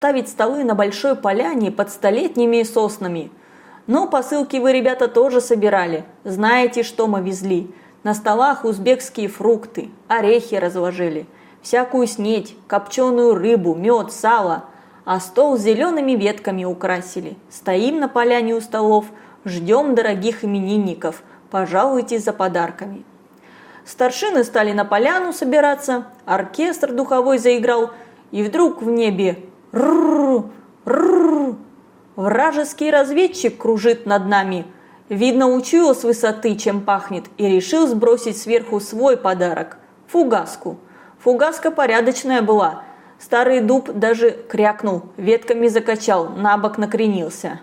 ставить столы на большой поляне под столетними соснами. Но посылки вы, ребята, тоже собирали. Знаете, что мы везли? На столах узбекские фрукты, орехи разложили, всякую снеть, копченую рыбу, мед, сало, а стол зелеными ветками украсили. Стоим на поляне у столов, ждем дорогих именинников, пожалуйте за подарками. Старшины стали на поляну собираться, оркестр духовой заиграл, и вдруг в небе рррр, рррр, вражеский разведчик кружит над нами. Видно, учуял с высоты, чем пахнет, и решил сбросить сверху свой подарок – фугаску. Фугаска порядочная была. Старый дуб даже крякнул, ветками закачал, на бок накренился.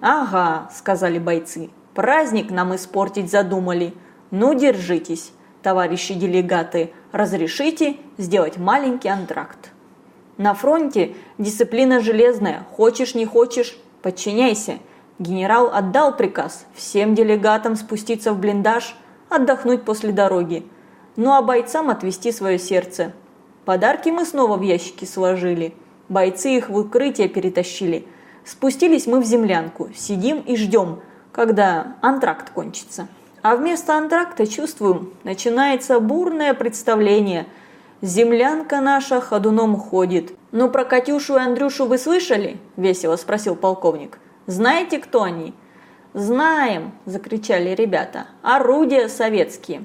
«Ага», – сказали бойцы, – «праздник нам испортить задумали. Ну, держитесь» товарищи делегаты, разрешите сделать маленький антракт. На фронте дисциплина железная, хочешь не хочешь, подчиняйся. Генерал отдал приказ всем делегатам спуститься в блиндаж, отдохнуть после дороги. Ну а бойцам отвести свое сердце. Подарки мы снова в ящики сложили. Бойцы их в укрытие перетащили. Спустились мы в землянку, сидим и ждем, когда антракт кончится. А вместо антракта, чувствуем, начинается бурное представление. Землянка наша ходуном ходит. «Ну про Катюшу и Андрюшу вы слышали?» – весело спросил полковник. «Знаете, кто они?» «Знаем!» – закричали ребята. «Орудия советские!»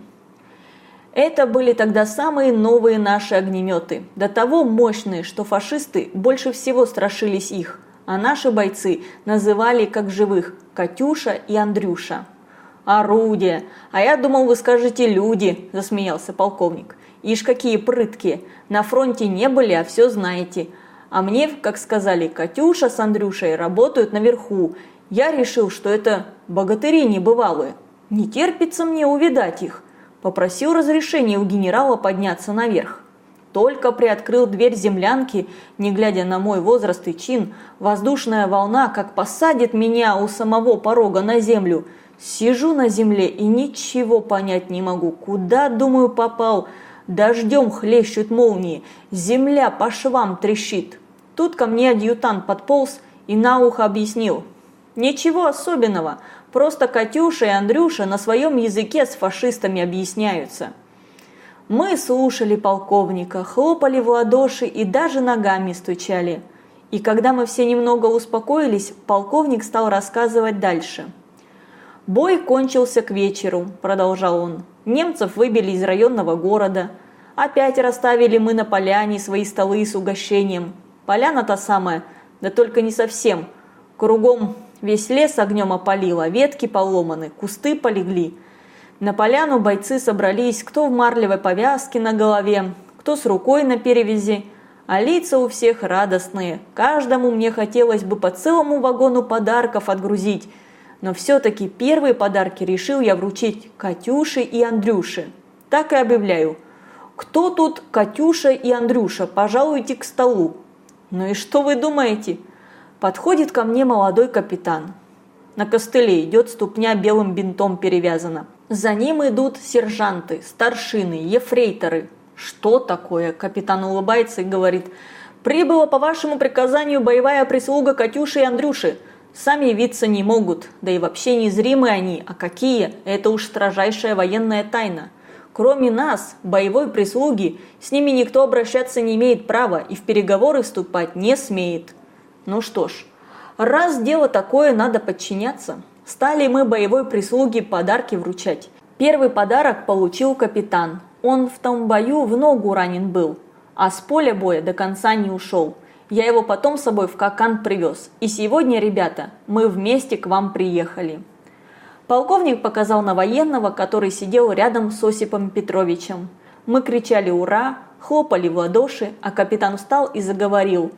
Это были тогда самые новые наши огнеметы, до того мощные, что фашисты больше всего страшились их, а наши бойцы называли как живых Катюша и Андрюша. «Орудие! А я думал, вы скажете люди!» – засмеялся полковник. «Ишь, какие прыткие! На фронте не были, а все знаете. А мне, как сказали, Катюша с Андрюшей работают наверху. Я решил, что это богатыри небывалые. Не терпится мне увидать их. Попросил разрешения у генерала подняться наверх. Только приоткрыл дверь землянки, не глядя на мой возраст и чин, воздушная волна как посадит меня у самого порога на землю – Сижу на земле и ничего понять не могу. Куда, думаю, попал? Дождем хлещут молнии, земля по швам трещит. Тут ко мне адъютант подполз и на ухо объяснил. Ничего особенного, просто Катюша и Андрюша на своем языке с фашистами объясняются. Мы слушали полковника, хлопали в ладоши и даже ногами стучали. И когда мы все немного успокоились, полковник стал рассказывать дальше – «Бой кончился к вечеру», – продолжал он. «Немцев выбили из районного города. Опять расставили мы на поляне свои столы с угощением. Поляна та самая, да только не совсем. Кругом весь лес огнем опалило, ветки поломаны, кусты полегли. На поляну бойцы собрались, кто в марлевой повязке на голове, кто с рукой на перевязи, а лица у всех радостные. Каждому мне хотелось бы по целому вагону подарков отгрузить – но все-таки первые подарки решил я вручить Катюше и Андрюше. Так и объявляю. Кто тут Катюша и Андрюша? Пожалуйте к столу. Ну и что вы думаете? Подходит ко мне молодой капитан. На костыле идет ступня белым бинтом перевязана. За ним идут сержанты, старшины, ефрейторы. Что такое? Капитан улыбается и говорит. Прибыла по вашему приказанию боевая прислуга Катюши и Андрюши. Сами явиться не могут, да и вообще незримы они, а какие – это уж строжайшая военная тайна. Кроме нас, боевой прислуги, с ними никто обращаться не имеет права и в переговоры вступать не смеет. Ну что ж, раз дело такое, надо подчиняться. Стали мы боевой прислуге подарки вручать. Первый подарок получил капитан. Он в том бою в ногу ранен был, а с поля боя до конца не ушел – я его потом с собой в Какан привез. И сегодня, ребята, мы вместе к вам приехали. Полковник показал на военного, который сидел рядом с Осипом Петровичем. Мы кричали «Ура!», хлопали в ладоши, а капитан встал и заговорил.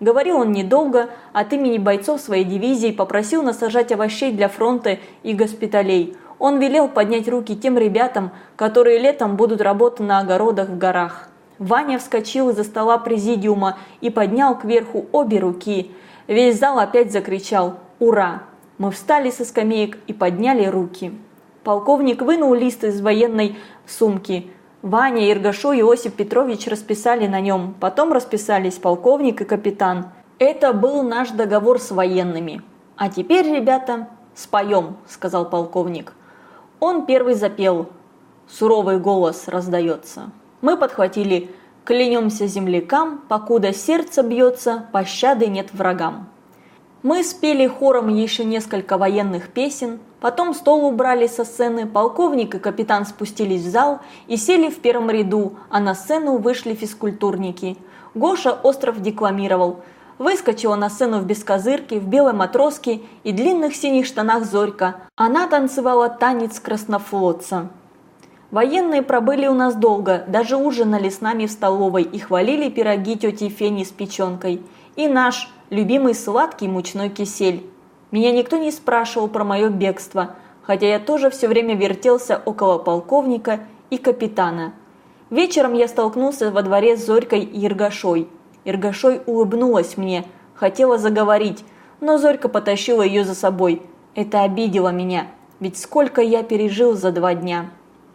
Говорил он недолго, от имени бойцов своей дивизии попросил насажать овощей для фронта и госпиталей. Он велел поднять руки тем ребятам, которые летом будут работать на огородах в горах. Ваня вскочил из-за стола президиума и поднял кверху обе руки. Весь зал опять закричал «Ура!». Мы встали со скамеек и подняли руки. Полковник вынул лист из военной сумки. Ваня, Иргашо и Осип Петрович расписали на нем. Потом расписались полковник и капитан. Это был наш договор с военными. А теперь, ребята, споем, сказал полковник. Он первый запел. Суровый голос раздается. Мы подхватили «Клянемся землякам, покуда сердце бьется, пощады нет врагам». Мы спели хором еще несколько военных песен, потом стол убрали со сцены, полковник и капитан спустились в зал и сели в первом ряду, а на сцену вышли физкультурники. Гоша Остров декламировал. Выскочила на сцену в бескозырке, в белой матроске и длинных синих штанах Зорька. Она танцевала танец краснофлотца. Военные пробыли у нас долго, даже ужинали с нами в столовой и хвалили пироги тети Фени с печенкой. И наш любимый сладкий мучной кисель. Меня никто не спрашивал про мое бегство, хотя я тоже все время вертелся около полковника и капитана. Вечером я столкнулся во дворе с Зорькой и Иргашой. Иргашой улыбнулась мне, хотела заговорить, но Зорька потащила ее за собой. Это обидело меня, ведь сколько я пережил за два дня.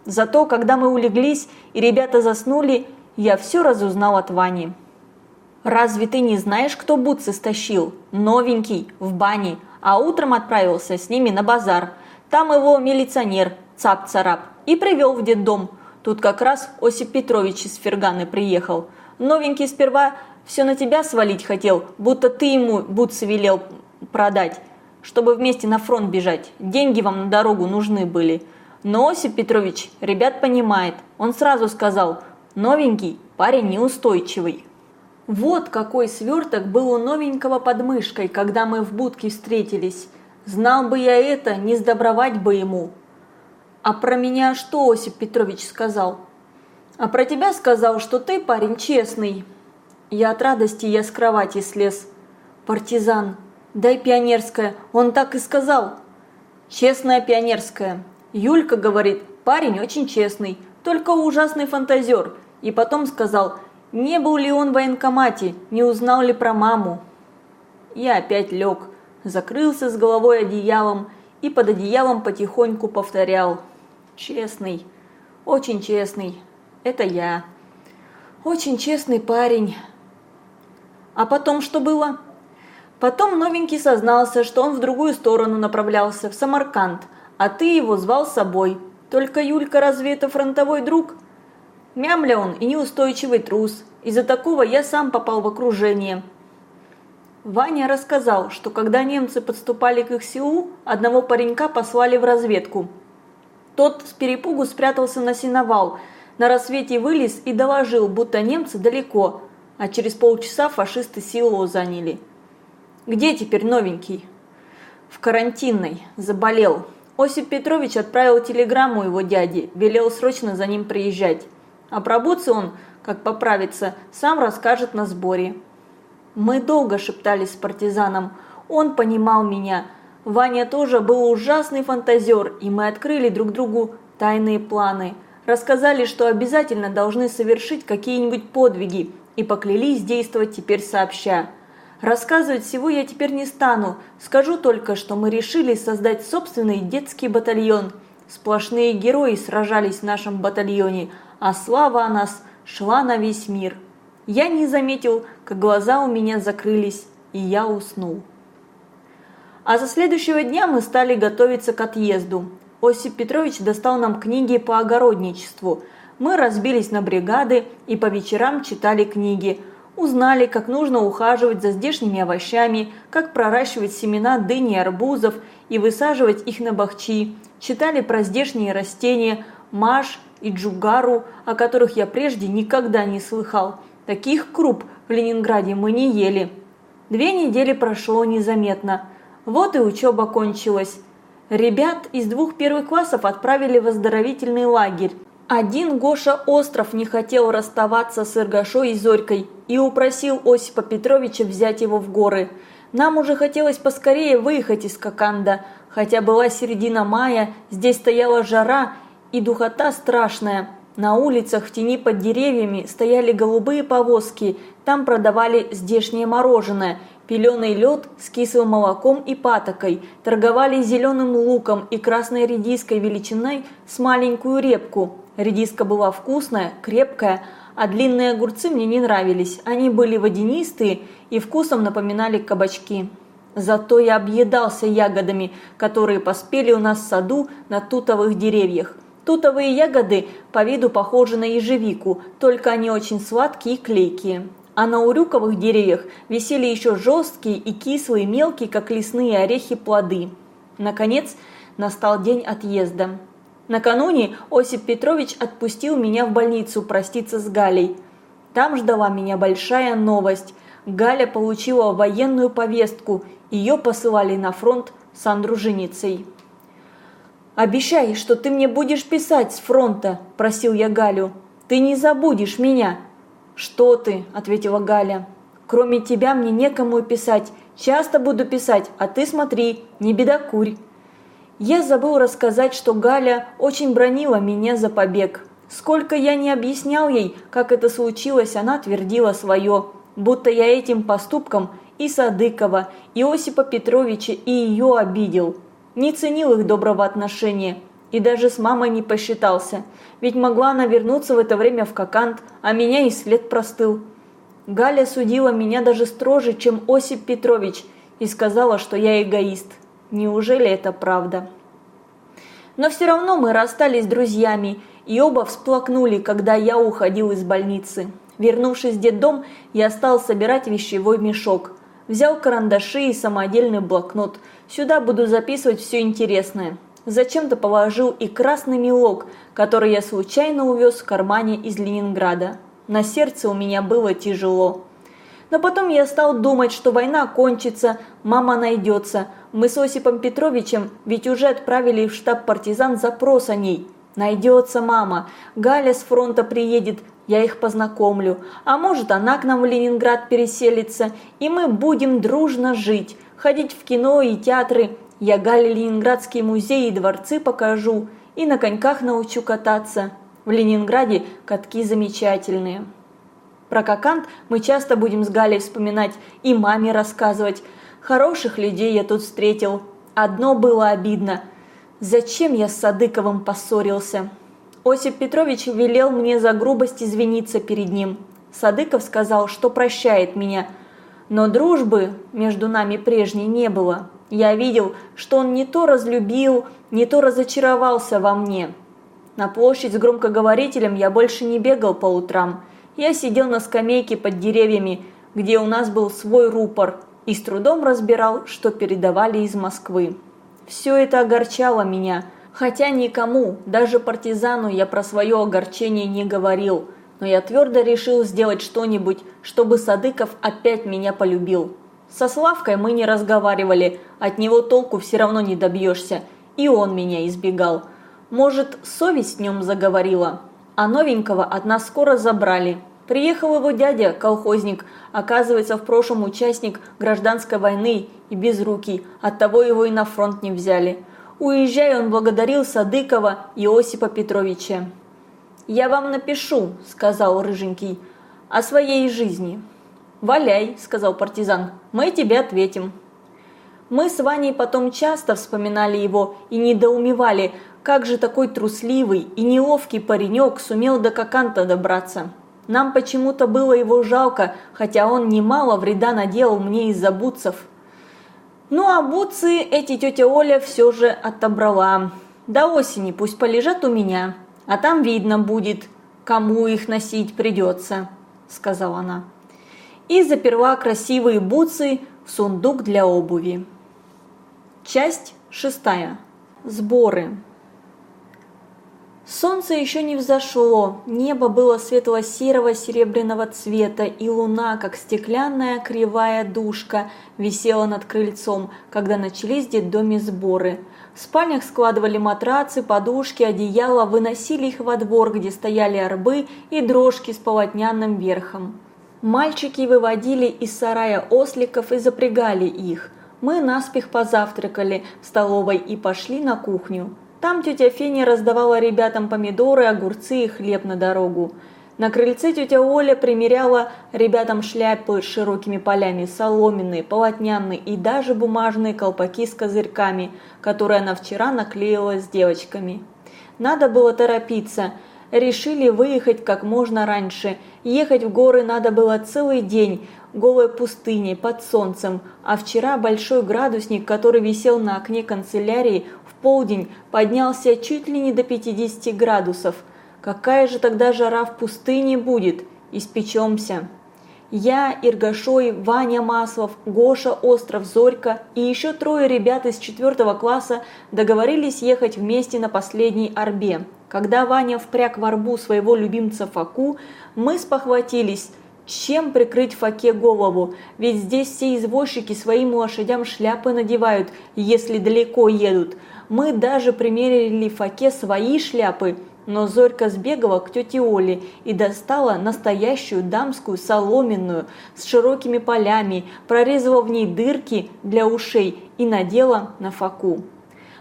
Зато, когда мы улеглись и ребята заснули, я все разузнал от Вани. «Разве ты не знаешь, кто бутсы стащил? Новенький, в бане, а утром отправился с ними на базар. Там его милиционер, цап-царап, и привел в детдом. Тут как раз Осип Петрович из Ферганы приехал. Новенький сперва все на тебя свалить хотел, будто ты ему бутсы велел продать, чтобы вместе на фронт бежать. Деньги вам на дорогу нужны были. Но Осип Петрович ребят понимает. Он сразу сказал, новенький парень неустойчивый. Вот какой сверток был у новенького под мышкой, когда мы в будке встретились. Знал бы я это, не сдобровать бы ему. А про меня что Осип Петрович сказал? А про тебя сказал, что ты парень честный. Я от радости я с кровати слез. Партизан, дай пионерское, он так и сказал. Честная пионерская. Юлька говорит, парень очень честный, только ужасный фантазер. И потом сказал, не был ли он в военкомате, не узнал ли про маму? Я опять лег, закрылся с головой одеялом и под одеялом потихоньку повторял. Честный, очень честный, это я. Очень честный парень. А потом что было? Потом новенький сознался, что он в другую сторону направлялся, в Самарканд, а ты его звал с собой. Только Юлька разве это фронтовой друг? Мямля он и неустойчивый трус. Из-за такого я сам попал в окружение. Ваня рассказал, что когда немцы подступали к их селу, одного паренька послали в разведку. Тот с перепугу спрятался на сеновал, на рассвете вылез и доложил, будто немцы далеко, а через полчаса фашисты село заняли. Где теперь новенький? В карантинной. Заболел. Осип Петрович отправил телеграмму его дяде, велел срочно за ним приезжать. А про Буци он, как поправиться, сам расскажет на сборе. Мы долго шептались с партизаном. Он понимал меня. Ваня тоже был ужасный фантазер, и мы открыли друг другу тайные планы. Рассказали, что обязательно должны совершить какие-нибудь подвиги, и поклялись действовать теперь сообща. Рассказывать всего я теперь не стану, скажу только, что мы решили создать собственный детский батальон. Сплошные герои сражались в нашем батальоне, а слава о нас шла на весь мир. Я не заметил, как глаза у меня закрылись, и я уснул. А за следующего дня мы стали готовиться к отъезду. Осип Петрович достал нам книги по огородничеству. Мы разбились на бригады и по вечерам читали книги. Узнали, как нужно ухаживать за здешними овощами, как проращивать семена дыни и арбузов и высаживать их на бахчи. Читали про здешние растения, маш и джугару, о которых я прежде никогда не слыхал. Таких круп в Ленинграде мы не ели. Две недели прошло незаметно. Вот и учеба кончилась. Ребят из двух первых классов отправили в оздоровительный лагерь. Один Гоша Остров не хотел расставаться с Иргашой и Зорькой и упросил Осипа Петровича взять его в горы. Нам уже хотелось поскорее выехать из Коканда, хотя была середина мая, здесь стояла жара и духота страшная. На улицах в тени под деревьями стояли голубые повозки, там продавали здешнее мороженое, пеленый лед с кислым молоком и патокой, торговали зеленым луком и красной редиской величиной с маленькую репку. Редиска была вкусная, крепкая, а длинные огурцы мне не нравились, они были водянистые и вкусом напоминали кабачки. Зато я объедался ягодами, которые поспели у нас в саду на тутовых деревьях. Тутовые ягоды по виду похожи на ежевику, только они очень сладкие и клейкие. А на урюковых деревьях висели еще жесткие и кислые, мелкие, как лесные орехи, плоды. Наконец, настал день отъезда. Накануне Осип Петрович отпустил меня в больницу проститься с Галей. Там ждала меня большая новость. Галя получила военную повестку, ее посылали на фронт с Андруженицей. «Обещай, что ты мне будешь писать с фронта», – просил я Галю. «Ты не забудешь меня». «Что ты?» – ответила Галя. «Кроме тебя мне некому писать. Часто буду писать, а ты смотри, не бедокурь». Я забыл рассказать, что Галя очень бронила меня за побег. Сколько я не объяснял ей, как это случилось, она твердила свое, будто я этим поступком и Садыкова, и Осипа Петровича и ее обидел. Не ценил их доброго отношения и даже с мамой не посчитался, ведь могла она вернуться в это время в Кокант, а меня и след простыл. Галя судила меня даже строже, чем Осип Петрович, и сказала, что я эгоист. Неужели это правда? Но все равно мы расстались друзьями, и оба всплакнули, когда я уходил из больницы. Вернувшись в детдом, я стал собирать вещевой мешок. Взял карандаши и самодельный блокнот. Сюда буду записывать все интересное. Зачем-то положил и красный мелок, который я случайно увез в кармане из Ленинграда. На сердце у меня было тяжело. Но потом я стал думать, что война кончится, мама найдется. Мы с Осипом Петровичем ведь уже отправили в штаб партизан запрос о ней. Найдется мама. Галя с фронта приедет, я их познакомлю. А может она к нам в Ленинград переселится, и мы будем дружно жить. Ходить в кино и театры. Я Гале Ленинградские музеи и дворцы покажу. И на коньках научу кататься. В Ленинграде катки замечательные. Про Кокант мы часто будем с Галей вспоминать и маме рассказывать. Хороших людей я тут встретил. Одно было обидно. Зачем я с Садыковым поссорился? Осип Петрович велел мне за грубость извиниться перед ним. Садыков сказал, что прощает меня. Но дружбы между нами прежней не было. Я видел, что он не то разлюбил, не то разочаровался во мне. На площадь с громкоговорителем я больше не бегал по утрам. Я сидел на скамейке под деревьями, где у нас был свой рупор, и с трудом разбирал, что передавали из Москвы. Все это огорчало меня, хотя никому, даже партизану я про свое огорчение не говорил, но я твердо решил сделать что-нибудь, чтобы Садыков опять меня полюбил. Со Славкой мы не разговаривали, от него толку все равно не добьешься, и он меня избегал. Может, совесть в нем заговорила? А новенького от нас скоро забрали. Приехал его дядя, колхозник, оказывается, в прошлом участник гражданской войны и безрукий, оттого его и на фронт не взяли. Уезжая, он благодарил Садыкова и Осипа Петровича. «Я вам напишу», – сказал Рыженький, – «о своей жизни». «Валяй», – сказал партизан, – «мы тебе ответим». Мы с Ваней потом часто вспоминали его и недоумевали – как же такой трусливый и неловкий паренек сумел до Коканта добраться? Нам почему-то было его жалко, хотя он немало вреда наделал мне из-за бутсов. Ну а бутсы эти тетя Оля все же отобрала. До осени пусть полежат у меня, а там видно будет, кому их носить придется, сказала она. И заперла красивые бутсы в сундук для обуви. Часть шестая. Сборы. Солнце еще не взошло, небо было светло-серого серебряного цвета, и луна, как стеклянная кривая душка, висела над крыльцом, когда начались детдоме сборы. В спальнях складывали матрацы, подушки, одеяла, выносили их во двор, где стояли арбы и дрожки с полотняным верхом. Мальчики выводили из сарая осликов и запрягали их. Мы наспех позавтракали в столовой и пошли на кухню. Там тетя Феня раздавала ребятам помидоры, огурцы и хлеб на дорогу. На крыльце тетя Оля примеряла ребятам шляпы с широкими полями, соломенные, полотняные и даже бумажные колпаки с козырьками, которые она вчера наклеила с девочками. Надо было торопиться. Решили выехать как можно раньше. Ехать в горы надо было целый день, голой пустыней, под солнцем, а вчера большой градусник, который висел на окне канцелярии, полдень поднялся чуть ли не до 50 градусов. Какая же тогда жара в пустыне будет? Испечемся. Я, Иргашой, Ваня Маслов, Гоша Остров, Зорька и еще трое ребят из четвертого класса договорились ехать вместе на последней арбе. Когда Ваня впряг в арбу своего любимца Факу, мы спохватились, чем прикрыть Факе голову, ведь здесь все извозчики своим лошадям шляпы надевают, если далеко едут. Мы даже примерили Факе свои шляпы – но Зорька сбегала к тете Оле и достала настоящую дамскую соломенную с широкими полями, прорезала в ней дырки для ушей и надела на факу.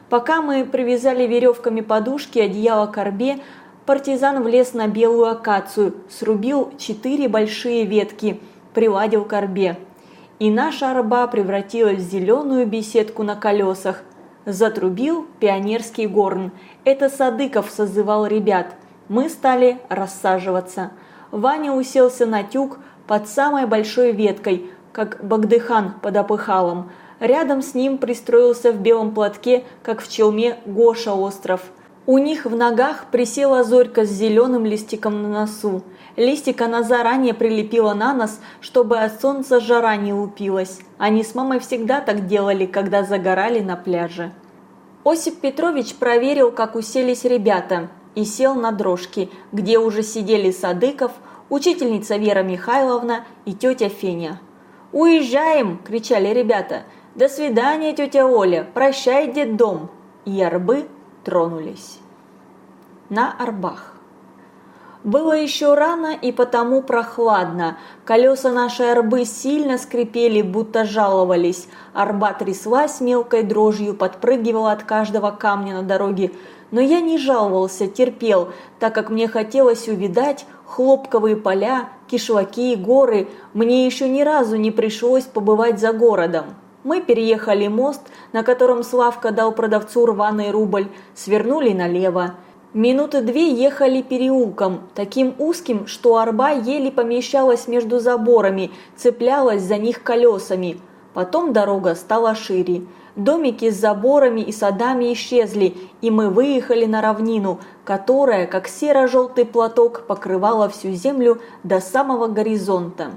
Пока мы привязали веревками подушки одеяло к корбе, партизан влез на белую акацию, срубил четыре большие ветки, приладил к корбе. И наша арба превратилась в зеленую беседку на колесах, Затрубил пионерский горн. Это Садыков созывал ребят. Мы стали рассаживаться. Ваня уселся на тюк под самой большой веткой, как Багдыхан под опыхалом. Рядом с ним пристроился в белом платке, как в челме Гоша Остров. У них в ногах присела Зорька с зеленым листиком на носу. Листик она заранее прилепила на нос, чтобы от солнца жара не лупилась. Они с мамой всегда так делали, когда загорали на пляже. Осип Петрович проверил, как уселись ребята, и сел на дрожки, где уже сидели Садыков, учительница Вера Михайловна и тетя Феня. «Уезжаем!» – кричали ребята. «До свидания, тетя Оля! Прощай, дом!» И арбы тронулись. На арбах. Было еще рано и потому прохладно. Колеса нашей арбы сильно скрипели, будто жаловались. Арба тряслась мелкой дрожью, подпрыгивала от каждого камня на дороге. Но я не жаловался, терпел, так как мне хотелось увидать хлопковые поля, кишлаки и горы. Мне еще ни разу не пришлось побывать за городом. Мы переехали мост, на котором Славка дал продавцу рваный рубль, свернули налево. Минуты две ехали переулком, таким узким, что арба еле помещалась между заборами, цеплялась за них колесами. Потом дорога стала шире. Домики с заборами и садами исчезли, и мы выехали на равнину, которая, как серо-желтый платок, покрывала всю землю до самого горизонта.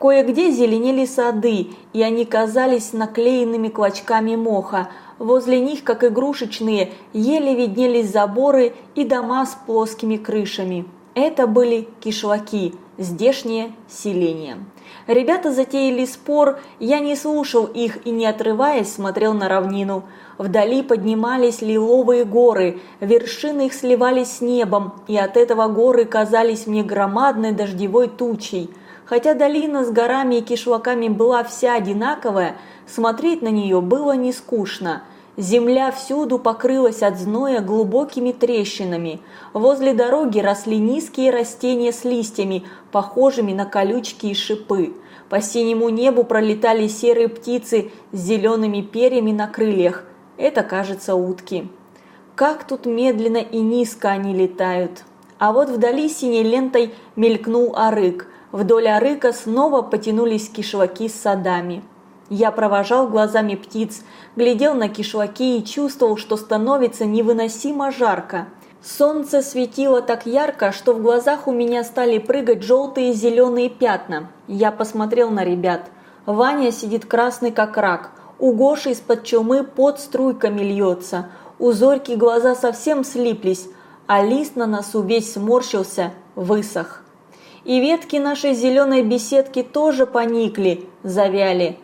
Кое-где зеленели сады, и они казались наклеенными клочками моха, Возле них, как игрушечные, еле виднелись заборы и дома с плоскими крышами. Это были кишлаки, здешнее селение. Ребята затеяли спор, я не слушал их и не отрываясь смотрел на равнину. Вдали поднимались лиловые горы, вершины их сливались с небом, и от этого горы казались мне громадной дождевой тучей. Хотя долина с горами и кишлаками была вся одинаковая, Смотреть на нее было не скучно. Земля всюду покрылась от зноя глубокими трещинами. Возле дороги росли низкие растения с листьями, похожими на колючки и шипы. По синему небу пролетали серые птицы с зелеными перьями на крыльях. Это, кажется, утки. Как тут медленно и низко они летают. А вот вдали синей лентой мелькнул арык. Вдоль арыка снова потянулись кишлаки с садами. Я провожал глазами птиц, глядел на кишлаки и чувствовал, что становится невыносимо жарко. Солнце светило так ярко, что в глазах у меня стали прыгать желтые и зеленые пятна. Я посмотрел на ребят. Ваня сидит красный как рак. У Гоши из-под чумы под струйками льется. У Зорьки глаза совсем слиплись, а лист на носу весь сморщился, высох. И ветки нашей зеленой беседки тоже поникли, завяли.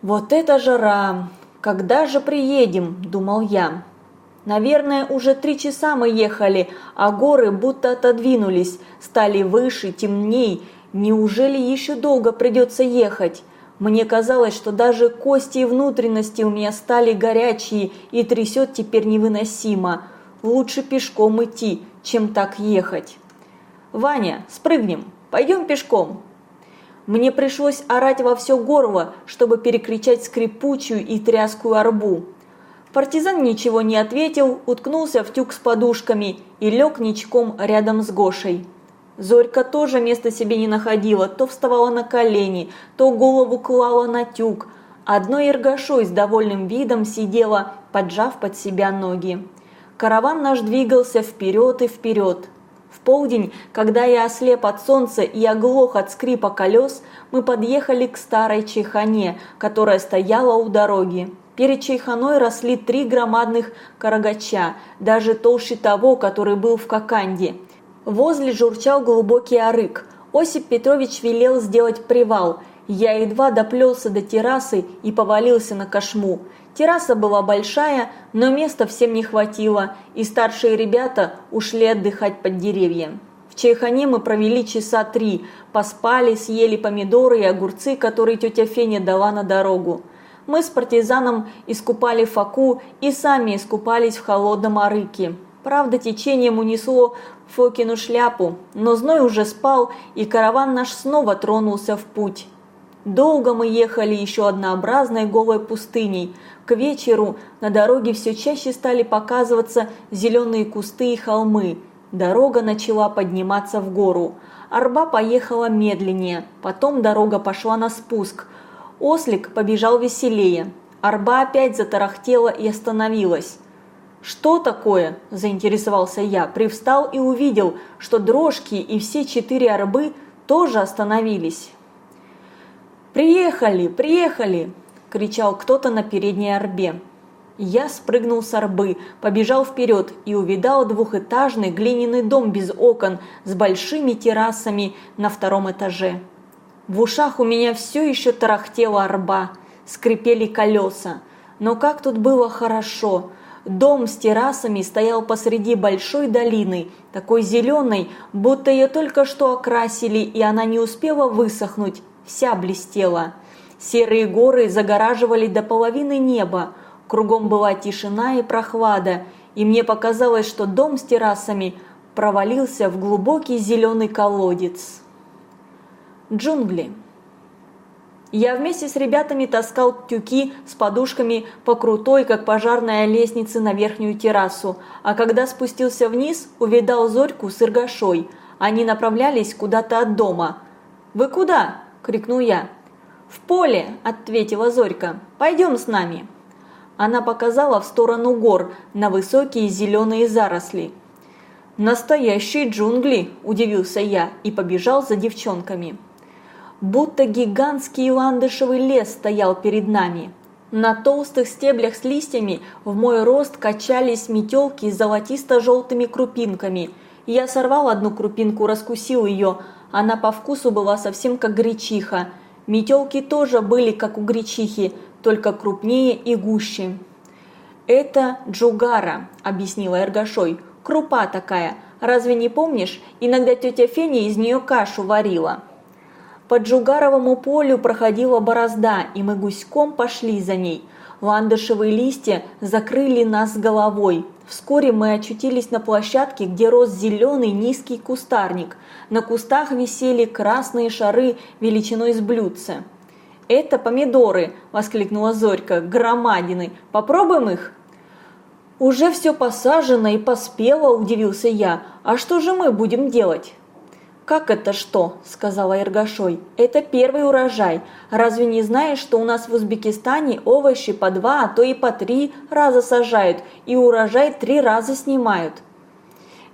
«Вот это жара! Когда же приедем?» – думал я. Наверное, уже три часа мы ехали, а горы будто отодвинулись, стали выше, темней. Неужели еще долго придется ехать? Мне казалось, что даже кости и внутренности у меня стали горячие и трясет теперь невыносимо. Лучше пешком идти, чем так ехать. «Ваня, спрыгнем, пойдем пешком», мне пришлось орать во все горло, чтобы перекричать скрипучую и тряскую арбу. Партизан ничего не ответил, уткнулся в тюк с подушками и лег ничком рядом с Гошей. Зорька тоже места себе не находила, то вставала на колени, то голову клала на тюк. Одной Иргашой с довольным видом сидела, поджав под себя ноги. Караван наш двигался вперед и вперед. В полдень, когда я ослеп от солнца и оглох от скрипа колес, мы подъехали к старой чайхане, которая стояла у дороги. Перед чайханой росли три громадных карагача, даже толще того, который был в Коканде. Возле журчал глубокий арык. Осип Петрович велел сделать привал. Я едва доплелся до террасы и повалился на кошму. Терраса была большая, но места всем не хватило, и старшие ребята ушли отдыхать под деревья. В Чайхане мы провели часа три, поспали, съели помидоры и огурцы, которые тетя Феня дала на дорогу. Мы с партизаном искупали Факу и сами искупались в холодном арыке. Правда, течением унесло Фокину шляпу, но зной уже спал, и караван наш снова тронулся в путь. Долго мы ехали еще однообразной голой пустыней. К вечеру на дороге все чаще стали показываться зеленые кусты и холмы. Дорога начала подниматься в гору. Арба поехала медленнее, потом дорога пошла на спуск. Ослик побежал веселее. Арба опять затарахтела и остановилась. «Что такое?» – заинтересовался я, привстал и увидел, что дрожки и все четыре арбы тоже остановились. «Приехали! Приехали!» – кричал кто-то на передней арбе. Я спрыгнул с арбы, побежал вперед и увидал двухэтажный глиняный дом без окон с большими террасами на втором этаже. В ушах у меня все еще тарахтела арба, скрипели колеса. Но как тут было хорошо! Дом с террасами стоял посреди большой долины, такой зеленой, будто ее только что окрасили, и она не успела высохнуть, вся блестела. Серые горы загораживали до половины неба, кругом была тишина и прохлада, и мне показалось, что дом с террасами провалился в глубокий зеленый колодец. Джунгли. Я вместе с ребятами таскал тюки с подушками по крутой, как пожарная лестнице на верхнюю террасу, а когда спустился вниз, увидал Зорьку с Иргашой. Они направлялись куда-то от дома. «Вы куда?» – крикнул я. «В поле!» – ответила Зорька. «Пойдем с нами!» Она показала в сторону гор, на высокие зеленые заросли. «Настоящие джунгли!» – удивился я и побежал за девчонками. Будто гигантский ландышевый лес стоял перед нами. На толстых стеблях с листьями в мой рост качались метелки с золотисто-желтыми крупинками. Я сорвал одну крупинку, раскусил ее. Она по вкусу была совсем как гречиха. Метелки тоже были как у гречихи, только крупнее и гуще. «Это джугара», – объяснила Эргашой. «Крупа такая. Разве не помнишь? Иногда тетя Феня из нее кашу варила». По Джугаровому полю проходила борозда, и мы гуськом пошли за ней. Ландышевые листья закрыли нас головой. Вскоре мы очутились на площадке, где рос зеленый низкий кустарник. На кустах висели красные шары величиной с блюдце. «Это помидоры!» – воскликнула Зорька. «Громадины! Попробуем их?» «Уже все посажено и поспело», – удивился я. «А что же мы будем делать?» «Как это что?» – сказала Иргашой. «Это первый урожай. Разве не знаешь, что у нас в Узбекистане овощи по два, а то и по три раза сажают, и урожай три раза снимают?»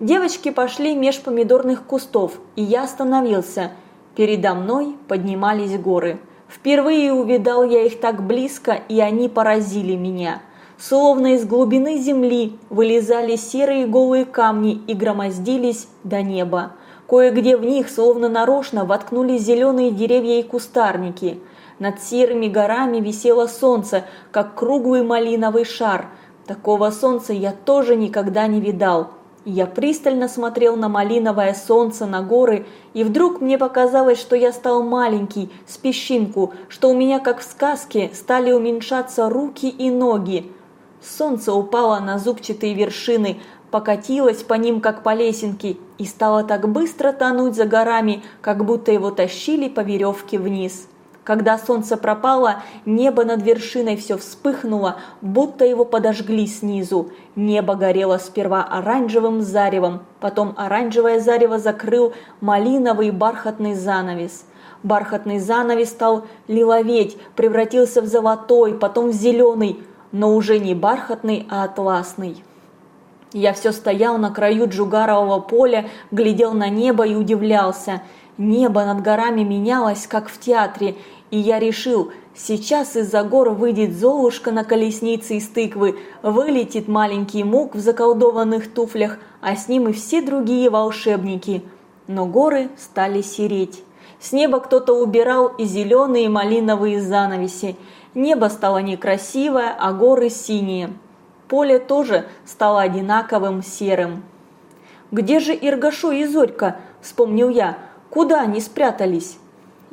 Девочки пошли меж помидорных кустов, и я остановился. Передо мной поднимались горы. Впервые увидал я их так близко, и они поразили меня. Словно из глубины земли вылезали серые голые камни и громоздились до неба. Кое-где в них, словно нарочно, воткнули зеленые деревья и кустарники. Над серыми горами висело солнце, как круглый малиновый шар. Такого солнца я тоже никогда не видал. Я пристально смотрел на малиновое солнце, на горы, и вдруг мне показалось, что я стал маленький, с песчинку, что у меня, как в сказке, стали уменьшаться руки и ноги. Солнце упало на зубчатые вершины, покатилась по ним, как по лесенке, и стала так быстро тонуть за горами, как будто его тащили по веревке вниз. Когда солнце пропало, небо над вершиной все вспыхнуло, будто его подожгли снизу. Небо горело сперва оранжевым заревом, потом оранжевое зарево закрыл малиновый бархатный занавес. Бархатный занавес стал лиловеть, превратился в золотой, потом в зеленый, но уже не бархатный, а атласный. Я все стоял на краю джугарового поля, глядел на небо и удивлялся. Небо над горами менялось, как в театре, и я решил, сейчас из-за гор выйдет Золушка на колеснице из тыквы, вылетит маленький мук в заколдованных туфлях, а с ним и все другие волшебники. Но горы стали сереть. С неба кто-то убирал и зеленые малиновые занавеси. Небо стало некрасивое, а горы синие. Поле тоже стало одинаковым серым. «Где же Иргашо и Зорька?» – вспомнил я. «Куда они спрятались?»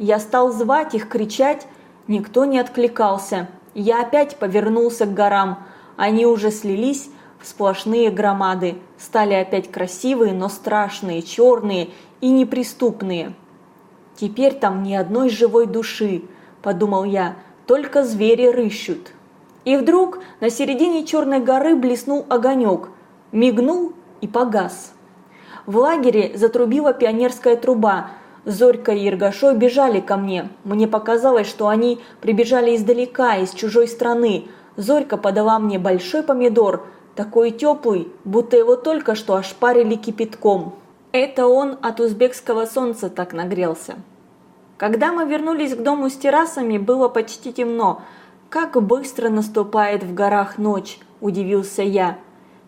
Я стал звать их, кричать, никто не откликался. Я опять повернулся к горам. Они уже слились в сплошные громады, стали опять красивые, но страшные, черные и неприступные. «Теперь там ни одной живой души», – подумал я, – «только звери рыщут». И вдруг на середине черной горы блеснул огонек, мигнул и погас. В лагере затрубила пионерская труба – Зорька и Иргашой бежали ко мне. Мне показалось, что они прибежали издалека, из чужой страны. Зорька подала мне большой помидор, такой теплый, будто его только что ошпарили кипятком. Это он от узбекского солнца так нагрелся. Когда мы вернулись к дому с террасами, было почти темно. Как быстро наступает в горах ночь, удивился я.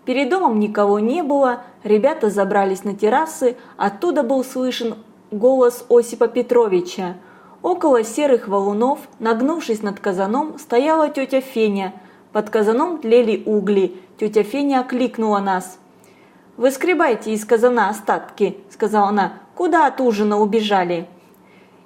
Перед домом никого не было, ребята забрались на террасы, оттуда был слышен голос Осипа Петровича. Около серых валунов, нагнувшись над казаном, стояла тетя Феня. Под казаном тлели угли. Тетя Феня окликнула нас. «Выскребайте из казана остатки», – сказала она. «Куда от ужина убежали?»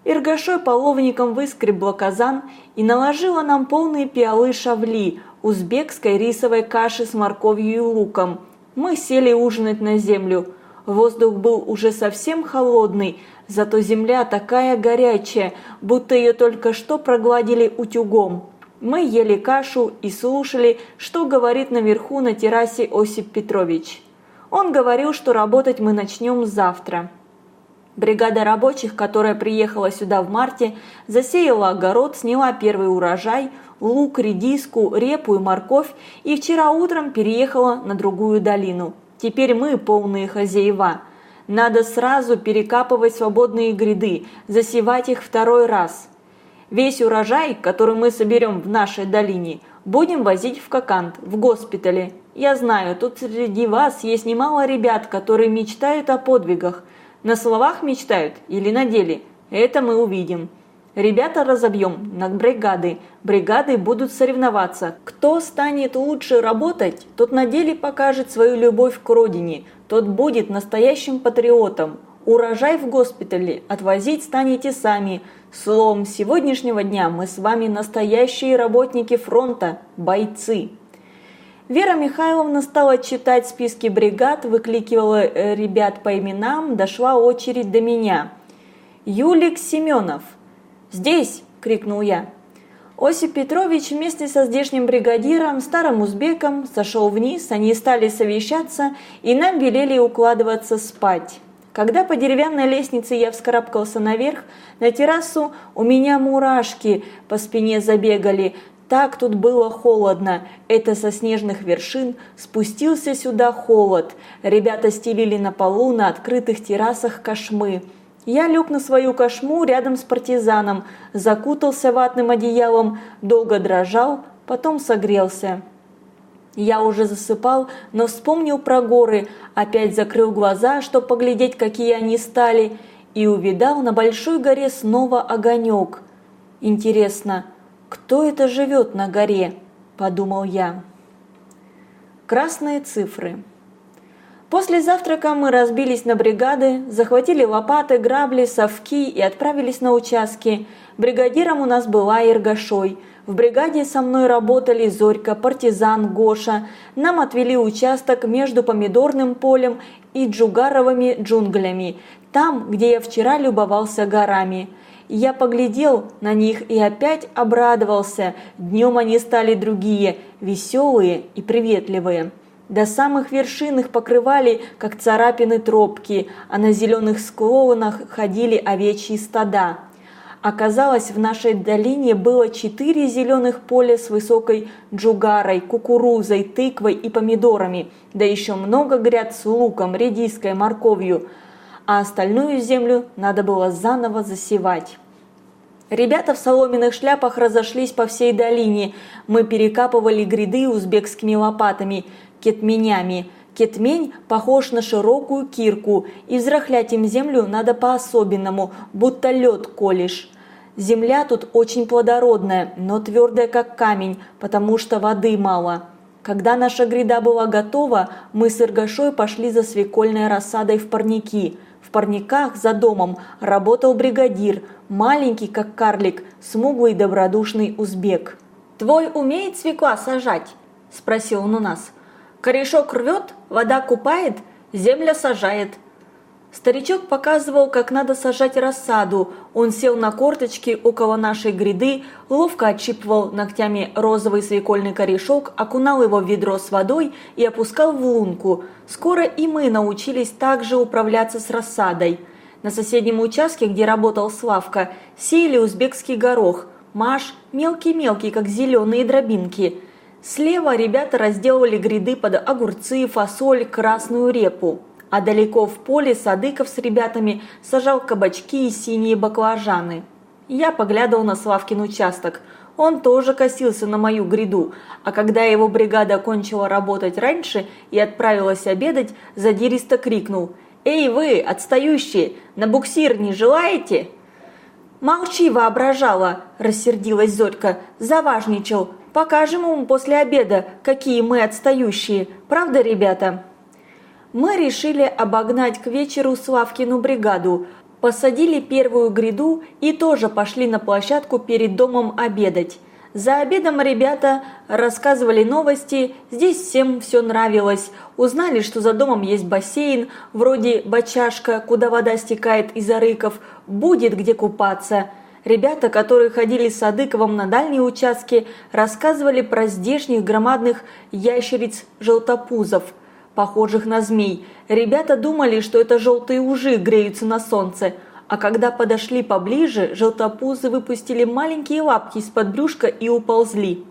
Иргашой половником выскребла казан и наложила нам полные пиалы шавли, узбекской рисовой каши с морковью и луком. Мы сели ужинать на землю. Воздух был уже совсем холодный, зато земля такая горячая, будто ее только что прогладили утюгом. Мы ели кашу и слушали, что говорит наверху на террасе Осип Петрович. Он говорил, что работать мы начнем завтра. Бригада рабочих, которая приехала сюда в марте, засеяла огород, сняла первый урожай, лук, редиску, репу и морковь и вчера утром переехала на другую долину. Теперь мы полные хозяева. Надо сразу перекапывать свободные гряды, засевать их второй раз. Весь урожай, который мы соберем в нашей долине, будем возить в Кокант, в госпитале. Я знаю, тут среди вас есть немало ребят, которые мечтают о подвигах. На словах мечтают или на деле? Это мы увидим. Ребята разобьем на бригады. Бригады будут соревноваться. Кто станет лучше работать, тот на деле покажет свою любовь к родине. Тот будет настоящим патриотом. Урожай в госпитале отвозить станете сами. Словом, с сегодняшнего дня мы с вами настоящие работники фронта, бойцы. Вера Михайловна стала читать списки бригад, выкликивала э, ребят по именам, дошла очередь до меня. Юлик Семенов – «Здесь!» – крикнул я. Осип Петрович вместе со здешним бригадиром, старым узбеком, сошел вниз, они стали совещаться, и нам велели укладываться спать. Когда по деревянной лестнице я вскарабкался наверх, на террасу у меня мурашки по спине забегали. Так тут было холодно. Это со снежных вершин спустился сюда холод. Ребята стелили на полу на открытых террасах кошмы. Я лег на свою кошму рядом с партизаном, закутался ватным одеялом, долго дрожал, потом согрелся. Я уже засыпал, но вспомнил про горы, опять закрыл глаза, чтобы поглядеть, какие они стали, и увидал на большой горе снова огонек. Интересно, кто это живет на горе? Подумал я. Красные цифры. После завтрака мы разбились на бригады, захватили лопаты, грабли, совки и отправились на участки. Бригадиром у нас была Иргашой. В бригаде со мной работали Зорька, партизан, Гоша. Нам отвели участок между помидорным полем и джугаровыми джунглями, там, где я вчера любовался горами. Я поглядел на них и опять обрадовался. Днем они стали другие, веселые и приветливые. До самых вершин их покрывали, как царапины тропки, а на зеленых склонах ходили овечьи стада. Оказалось, в нашей долине было четыре зеленых поля с высокой джугарой, кукурузой, тыквой и помидорами, да еще много гряд с луком, редиской, морковью, а остальную землю надо было заново засевать. Ребята в соломенных шляпах разошлись по всей долине. Мы перекапывали гряды узбекскими лопатами, кетменями. Кетмень похож на широкую кирку, и взрахлять им землю надо по-особенному, будто лед колешь. Земля тут очень плодородная, но твердая как камень, потому что воды мало. Когда наша гряда была готова, мы с Иргашой пошли за свекольной рассадой в парники. В парниках за домом работал бригадир, маленький как карлик, смуглый добродушный узбек. «Твой умеет свекла сажать?» – спросил он у нас. «Корешок рвет, вода купает, земля сажает». Старичок показывал, как надо сажать рассаду. Он сел на корточки около нашей гряды, ловко отщипывал ногтями розовый свекольный корешок, окунал его в ведро с водой и опускал в лунку. Скоро и мы научились также управляться с рассадой. На соседнем участке, где работал Славка, сеяли узбекский горох. Маш мелкий-мелкий, как зеленые дробинки. Слева ребята разделывали гряды под огурцы, фасоль, красную репу а далеко в поле Садыков с ребятами сажал кабачки и синие баклажаны. Я поглядывал на Славкин участок. Он тоже косился на мою гряду, а когда его бригада кончила работать раньше и отправилась обедать, задиристо крикнул «Эй вы, отстающие, на буксир не желаете?» «Молчи, воображала!» – рассердилась Зорька. «Заважничал. Покажем ему после обеда, какие мы отстающие. Правда, ребята?» мы решили обогнать к вечеру Славкину бригаду, посадили первую гряду и тоже пошли на площадку перед домом обедать. За обедом ребята рассказывали новости, здесь всем все нравилось. Узнали, что за домом есть бассейн, вроде бочашка, куда вода стекает из арыков, будет где купаться. Ребята, которые ходили с Садыковым на дальние участки, рассказывали про здешних громадных ящериц-желтопузов – похожих на змей. Ребята думали, что это желтые ужи греются на солнце, а когда подошли поближе, желтопузы выпустили маленькие лапки из-под брюшка и уползли.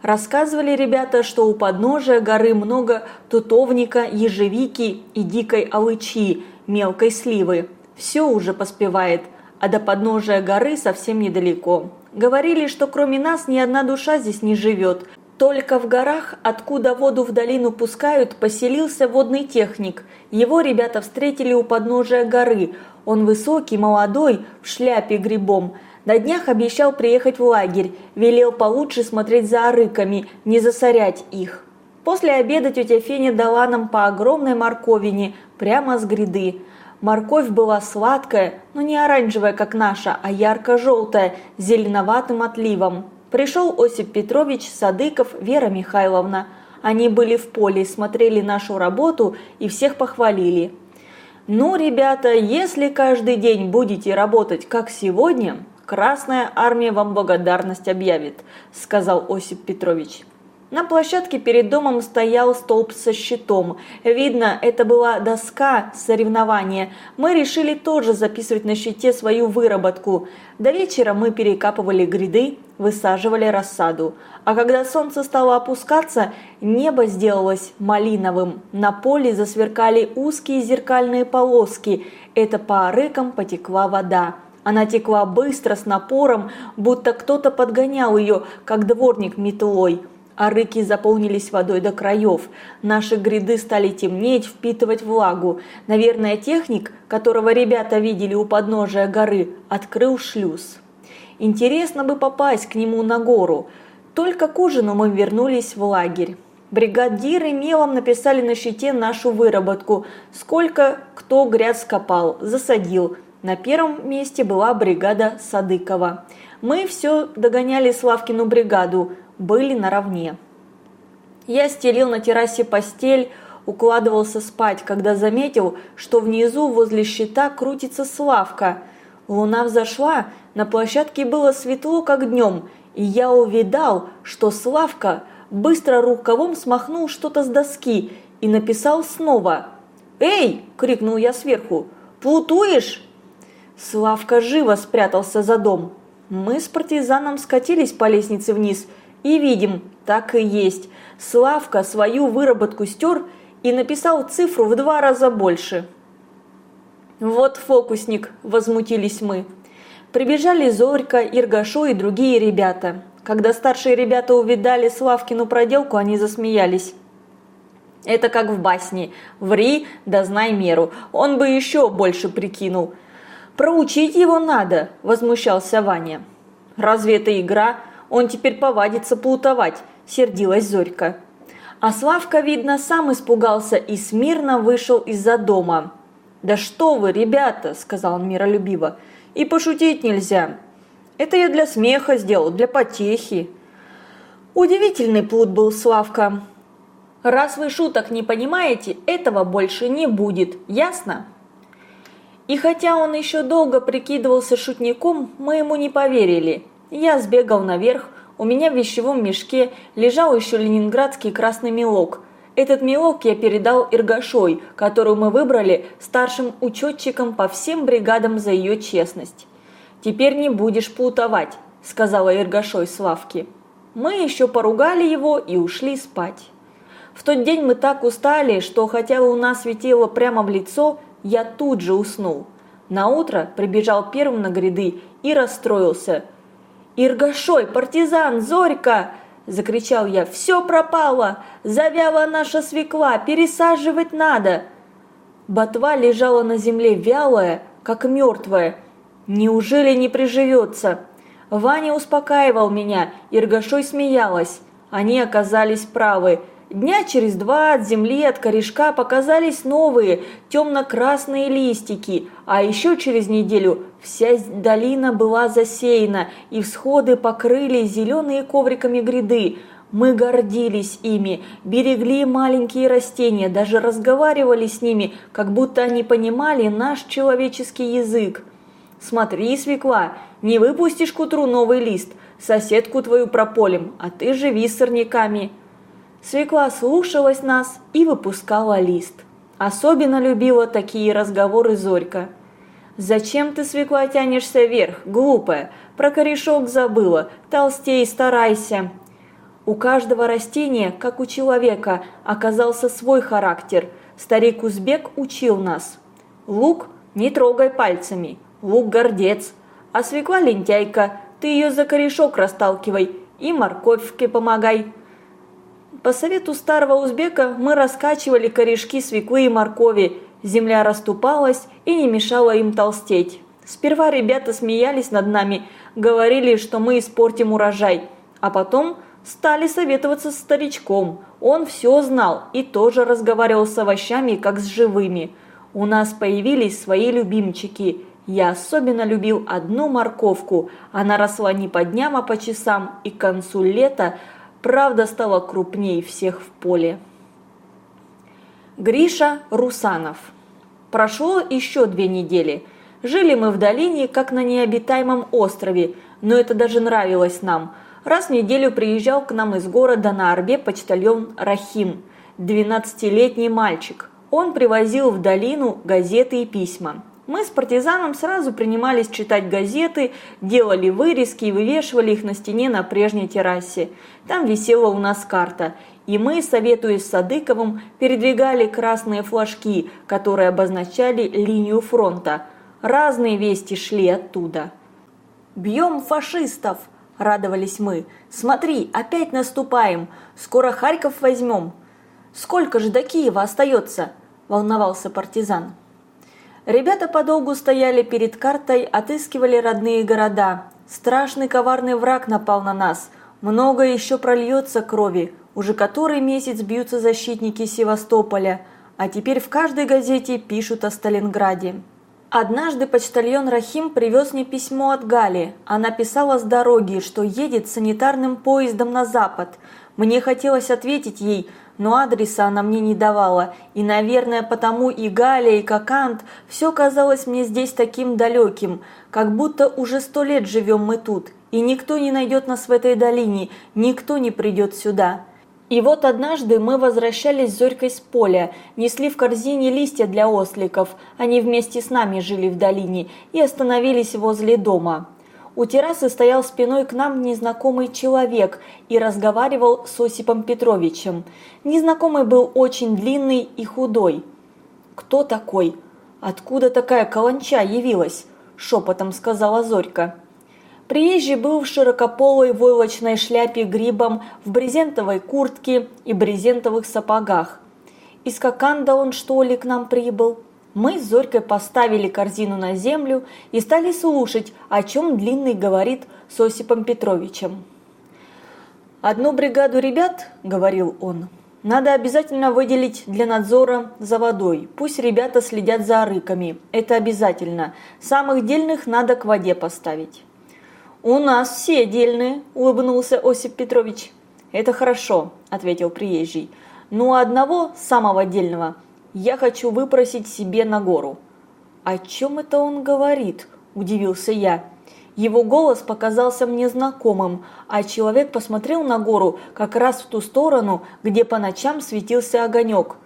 Рассказывали ребята, что у подножия горы много тутовника, ежевики и дикой алычи, мелкой сливы. Все уже поспевает, а до подножия горы совсем недалеко. Говорили, что кроме нас ни одна душа здесь не живет, только в горах, откуда воду в долину пускают, поселился водный техник. Его ребята встретили у подножия горы. Он высокий, молодой, в шляпе грибом. На днях обещал приехать в лагерь, велел получше смотреть за арыками, не засорять их. После обеда тетя Феня дала нам по огромной морковине, прямо с гряды. Морковь была сладкая, но не оранжевая, как наша, а ярко-желтая, с зеленоватым отливом. Пришел Осип Петрович, Садыков, Вера Михайловна. Они были в поле, смотрели нашу работу и всех похвалили. «Ну, ребята, если каждый день будете работать, как сегодня, Красная Армия вам благодарность объявит», – сказал Осип Петрович. На площадке перед домом стоял столб со щитом. Видно, это была доска соревнования. Мы решили тоже записывать на щите свою выработку. До вечера мы перекапывали гряды, высаживали рассаду. А когда солнце стало опускаться, небо сделалось малиновым. На поле засверкали узкие зеркальные полоски. Это по арыкам потекла вода. Она текла быстро, с напором, будто кто-то подгонял ее, как дворник метлой а рыки заполнились водой до краев. Наши гряды стали темнеть, впитывать влагу. Наверное, техник, которого ребята видели у подножия горы, открыл шлюз. Интересно бы попасть к нему на гору. Только к ужину мы вернулись в лагерь. Бригадиры мелом написали на щите нашу выработку, сколько кто гряд скопал, засадил. На первом месте была бригада Садыкова. Мы все догоняли Славкину бригаду, были наравне. Я стелил на террасе постель, укладывался спать, когда заметил, что внизу возле щита крутится Славка. Луна взошла, на площадке было светло, как днем, и я увидал, что Славка быстро рукавом смахнул что-то с доски и написал снова. «Эй!» – крикнул я сверху. «Плутуешь?» Славка живо спрятался за дом. Мы с партизаном скатились по лестнице вниз и видим, так и есть. Славка свою выработку стер и написал цифру в два раза больше. «Вот фокусник!» – возмутились мы. Прибежали Зорька, Иргашо и другие ребята. Когда старшие ребята увидали Славкину проделку, они засмеялись. Это как в басне «Ври, да знай меру». Он бы еще больше прикинул. «Проучить его надо», – возмущался Ваня. «Разве это игра? Он теперь повадится плутовать», – сердилась Зорька. А Славка, видно, сам испугался и смирно вышел из-за дома. «Да что вы, ребята!» – сказал он миролюбиво. «И пошутить нельзя. Это я для смеха сделал, для потехи». Удивительный плут был Славка. Раз вы шуток не понимаете, этого больше не будет, ясно? И хотя он еще долго прикидывался шутником, мы ему не поверили. Я сбегал наверх, у меня в вещевом мешке лежал еще ленинградский красный мелок – этот мелок я передал Иргашой, которую мы выбрали старшим учетчиком по всем бригадам за ее честность. «Теперь не будешь плутовать», – сказала Иргашой Славке. Мы еще поругали его и ушли спать. В тот день мы так устали, что хотя луна светила прямо в лицо, я тут же уснул. На утро прибежал первым на гряды и расстроился. «Иргашой, партизан, Зорька!» – закричал я. «Все пропало! Завяла наша свекла! Пересаживать надо!» Ботва лежала на земле вялая, как мертвая. Неужели не приживется? Ваня успокаивал меня, Иргашой смеялась. Они оказались правы – Дня через два от земли от корешка показались новые темно-красные листики, а еще через неделю вся долина была засеяна и всходы покрыли зеленые ковриками гряды. Мы гордились ими, берегли маленькие растения, даже разговаривали с ними, как будто они понимали наш человеческий язык. Смотри, свекла, не выпустишь к утру новый лист, соседку твою прополим, а ты живи сорняками. Свекла слушалась нас и выпускала лист. Особенно любила такие разговоры Зорька. «Зачем ты, свекла, тянешься вверх, глупая? Про корешок забыла, толстей старайся». У каждого растения, как у человека, оказался свой характер. Старик Узбек учил нас. Лук не трогай пальцами, лук гордец, а свекла лентяйка, ты ее за корешок расталкивай и морковке помогай. По совету старого узбека мы раскачивали корешки свеклы и моркови, земля расступалась и не мешала им толстеть. Сперва ребята смеялись над нами, говорили, что мы испортим урожай, а потом стали советоваться с старичком. Он все знал и тоже разговаривал с овощами, как с живыми. У нас появились свои любимчики. Я особенно любил одну морковку. Она росла не по дням, а по часам, и к концу лета правда стала крупнее всех в поле. Гриша Русанов. Прошло еще две недели. Жили мы в долине, как на необитаемом острове, но это даже нравилось нам. Раз в неделю приезжал к нам из города на Орбе почтальон Рахим, 12-летний мальчик. Он привозил в долину газеты и письма. Мы с партизаном сразу принимались читать газеты, делали вырезки и вывешивали их на стене на прежней террасе. Там висела у нас карта, и мы, советуясь с Садыковым, передвигали красные флажки, которые обозначали линию фронта. Разные вести шли оттуда. «Бьем фашистов!» – радовались мы. «Смотри, опять наступаем! Скоро Харьков возьмем!» «Сколько же до Киева остается?» – волновался партизан. Ребята подолгу стояли перед картой, отыскивали родные города. Страшный коварный враг напал на нас. Много еще прольется крови. Уже который месяц бьются защитники Севастополя. А теперь в каждой газете пишут о Сталинграде. Однажды почтальон Рахим привез мне письмо от Гали. Она писала с дороги, что едет санитарным поездом на запад. Мне хотелось ответить ей, но адреса она мне не давала, и, наверное, потому и Галя, и Кокант все казалось мне здесь таким далеким, как будто уже сто лет живем мы тут, и никто не найдет нас в этой долине, никто не придет сюда. И вот однажды мы возвращались с Зорькой с поля, несли в корзине листья для осликов, они вместе с нами жили в долине, и остановились возле дома. У террасы стоял спиной к нам незнакомый человек и разговаривал с Осипом Петровичем. Незнакомый был очень длинный и худой. «Кто такой? Откуда такая каланча явилась?» – шепотом сказала Зорька. Приезжий был в широкополой войлочной шляпе грибом, в брезентовой куртке и брезентовых сапогах. Из Коканда он что ли к нам прибыл? Мы с Зорькой поставили корзину на землю и стали слушать, о чем Длинный говорит с Осипом Петровичем. «Одну бригаду ребят, — говорил он, — надо обязательно выделить для надзора за водой. Пусть ребята следят за рыками. Это обязательно. Самых дельных надо к воде поставить». «У нас все дельные», – улыбнулся Осип Петрович. «Это хорошо», – ответил приезжий. «Ну а одного, самого дельного – я хочу выпросить себе на гору». «О чем это он говорит?» – удивился я. Его голос показался мне знакомым, а человек посмотрел на гору как раз в ту сторону, где по ночам светился огонек.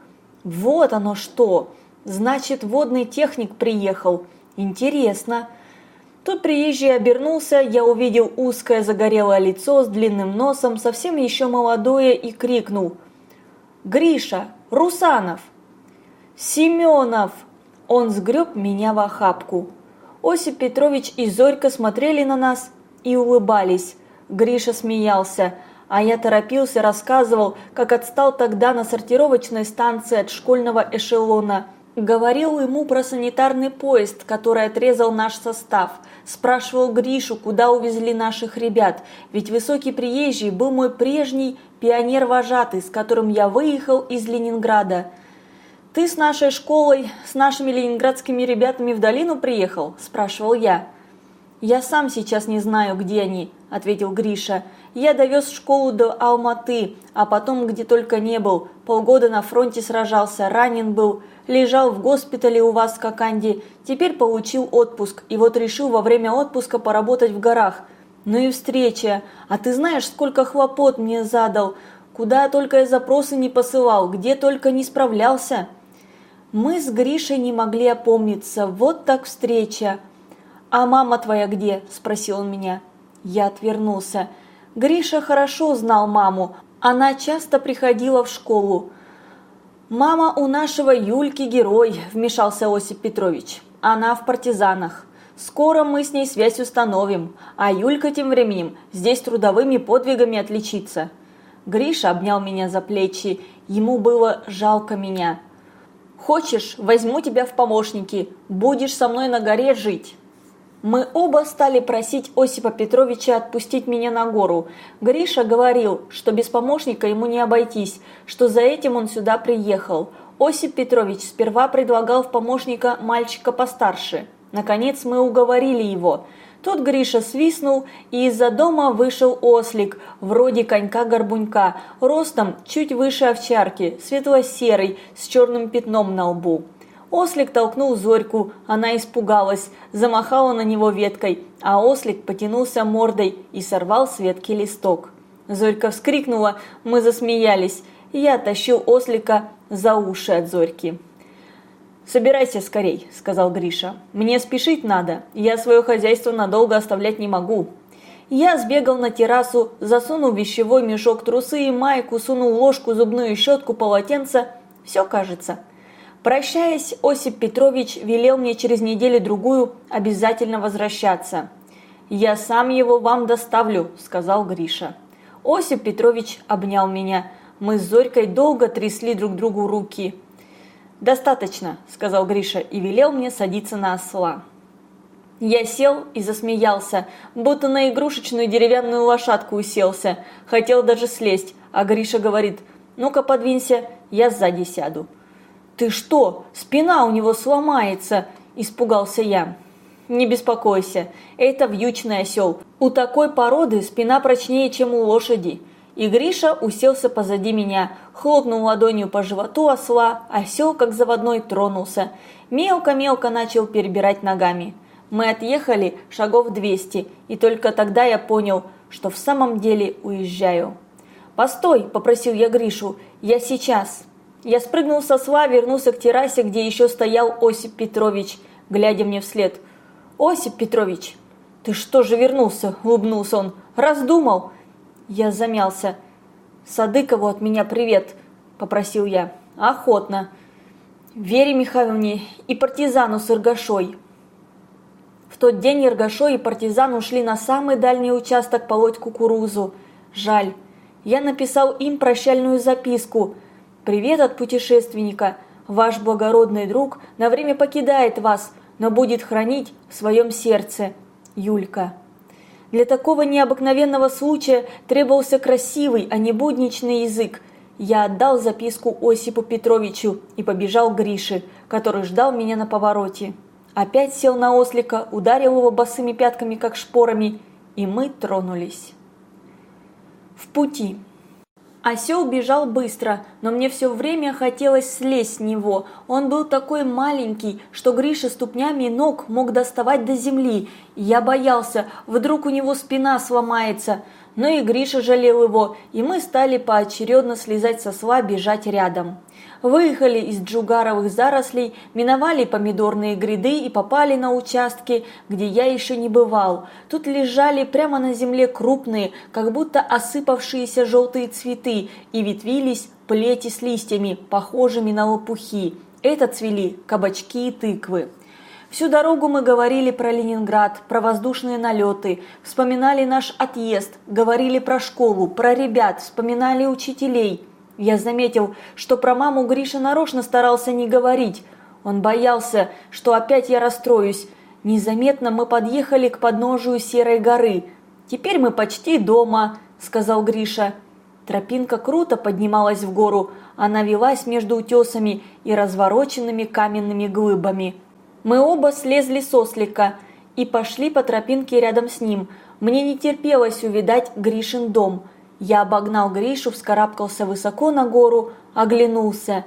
«Вот оно что! Значит, водный техник приехал. Интересно!» Тут приезжий обернулся, я увидел узкое загорелое лицо с длинным носом, совсем еще молодое, и крикнул «Гриша! Русанов!» «Семенов!» Он сгреб меня в охапку. Осип Петрович и Зорька смотрели на нас и улыбались. Гриша смеялся, а я торопился, рассказывал, как отстал тогда на сортировочной станции от школьного эшелона. Говорил ему про санитарный поезд, который отрезал наш состав. Спрашивал Гришу, куда увезли наших ребят, ведь высокий приезжий был мой прежний пионер-вожатый, с которым я выехал из Ленинграда. «Ты с нашей школой, с нашими ленинградскими ребятами в долину приехал?» – спрашивал я. «Я сам сейчас не знаю, где они», – ответил Гриша. «Я довез школу до Алматы, а потом где только не был. Полгода на фронте сражался, ранен был, лежал в госпитале у вас в Коканде. Теперь получил отпуск, и вот решил во время отпуска поработать в горах. Ну и встреча. А ты знаешь, сколько хлопот мне задал? Куда только я запросы не посылал, где только не справлялся?» Мы с Гришей не могли опомниться, вот так встреча. «А мама твоя где?» – спросил он меня. Я отвернулся. Гриша хорошо знал маму, она часто приходила в школу. «Мама у нашего Юльки герой», – вмешался Осип Петрович. «Она в партизанах. Скоро мы с ней связь установим, а Юлька тем временем здесь трудовыми подвигами отличится». Гриша обнял меня за плечи, ему было жалко меня. Хочешь, возьму тебя в помощники, будешь со мной на горе жить». Мы оба стали просить Осипа Петровича отпустить меня на гору. Гриша говорил, что без помощника ему не обойтись, что за этим он сюда приехал. Осип Петрович сперва предлагал в помощника мальчика постарше. Наконец мы уговорили его – Тут Гриша свистнул, и из-за дома вышел ослик, вроде конька-горбунька, ростом чуть выше овчарки, светло-серый, с черным пятном на лбу. Ослик толкнул Зорьку, она испугалась, замахала на него веткой, а ослик потянулся мордой и сорвал с ветки листок. Зорька вскрикнула, мы засмеялись, я тащил ослика за уши от Зорьки. «Собирайся скорей», – сказал Гриша. «Мне спешить надо, я свое хозяйство надолго оставлять не могу». Я сбегал на террасу, засунул вещевой мешок трусы и майку, сунул ложку, зубную щетку, полотенце. Все кажется. Прощаясь, Осип Петрович велел мне через неделю-другую обязательно возвращаться. «Я сам его вам доставлю», – сказал Гриша. Осип Петрович обнял меня. Мы с Зорькой долго трясли друг другу руки. «Достаточно», – сказал Гриша и велел мне садиться на осла. Я сел и засмеялся, будто на игрушечную деревянную лошадку уселся. Хотел даже слезть, а Гриша говорит, ну-ка подвинься, я сзади сяду. «Ты что, спина у него сломается?» – испугался я. «Не беспокойся, это вьючный осел. У такой породы спина прочнее, чем у лошади». И Гриша уселся позади меня, хлопнул ладонью по животу осла, осел как заводной тронулся. Мелко-мелко начал перебирать ногами. Мы отъехали шагов 200, и только тогда я понял, что в самом деле уезжаю. «Постой!» – попросил я Гришу. «Я сейчас!» Я спрыгнул со сла, вернулся к террасе, где еще стоял Осип Петрович, глядя мне вслед. «Осип Петрович!» «Ты что же вернулся?» – улыбнулся он. «Раздумал!» Я замялся. «Садыкову от меня привет!» – попросил я. «Охотно!» «Вере Михайловне и партизану с Иргашой!» В тот день Иргашо и партизан ушли на самый дальний участок полоть кукурузу. Жаль. Я написал им прощальную записку. «Привет от путешественника. Ваш благородный друг на время покидает вас, но будет хранить в своем сердце. Юлька». Для такого необыкновенного случая требовался красивый, а не будничный язык. Я отдал записку Осипу Петровичу и побежал к Грише, который ждал меня на повороте. Опять сел на ослика, ударил его босыми пятками, как шпорами, и мы тронулись. В пути. Осел бежал быстро, но мне все время хотелось слезть с него. Он был такой маленький, что Гриша ступнями ног мог доставать до земли. Я боялся, вдруг у него спина сломается. Но и Гриша жалел его, и мы стали поочередно слезать со сла, бежать рядом. Выехали из джугаровых зарослей, миновали помидорные гряды и попали на участки, где я еще не бывал. Тут лежали прямо на земле крупные, как будто осыпавшиеся желтые цветы, и ветвились плети с листьями, похожими на лопухи. Это цвели кабачки и тыквы. Всю дорогу мы говорили про Ленинград, про воздушные налеты, вспоминали наш отъезд, говорили про школу, про ребят, вспоминали учителей – я заметил, что про маму Гриша нарочно старался не говорить. Он боялся, что опять я расстроюсь. Незаметно мы подъехали к подножию Серой горы. «Теперь мы почти дома», – сказал Гриша. Тропинка круто поднималась в гору. Она велась между утесами и развороченными каменными глыбами. Мы оба слезли с ослика и пошли по тропинке рядом с ним. Мне не терпелось увидать Гришин дом – я обогнал Гришу, вскарабкался высоко на гору, оглянулся.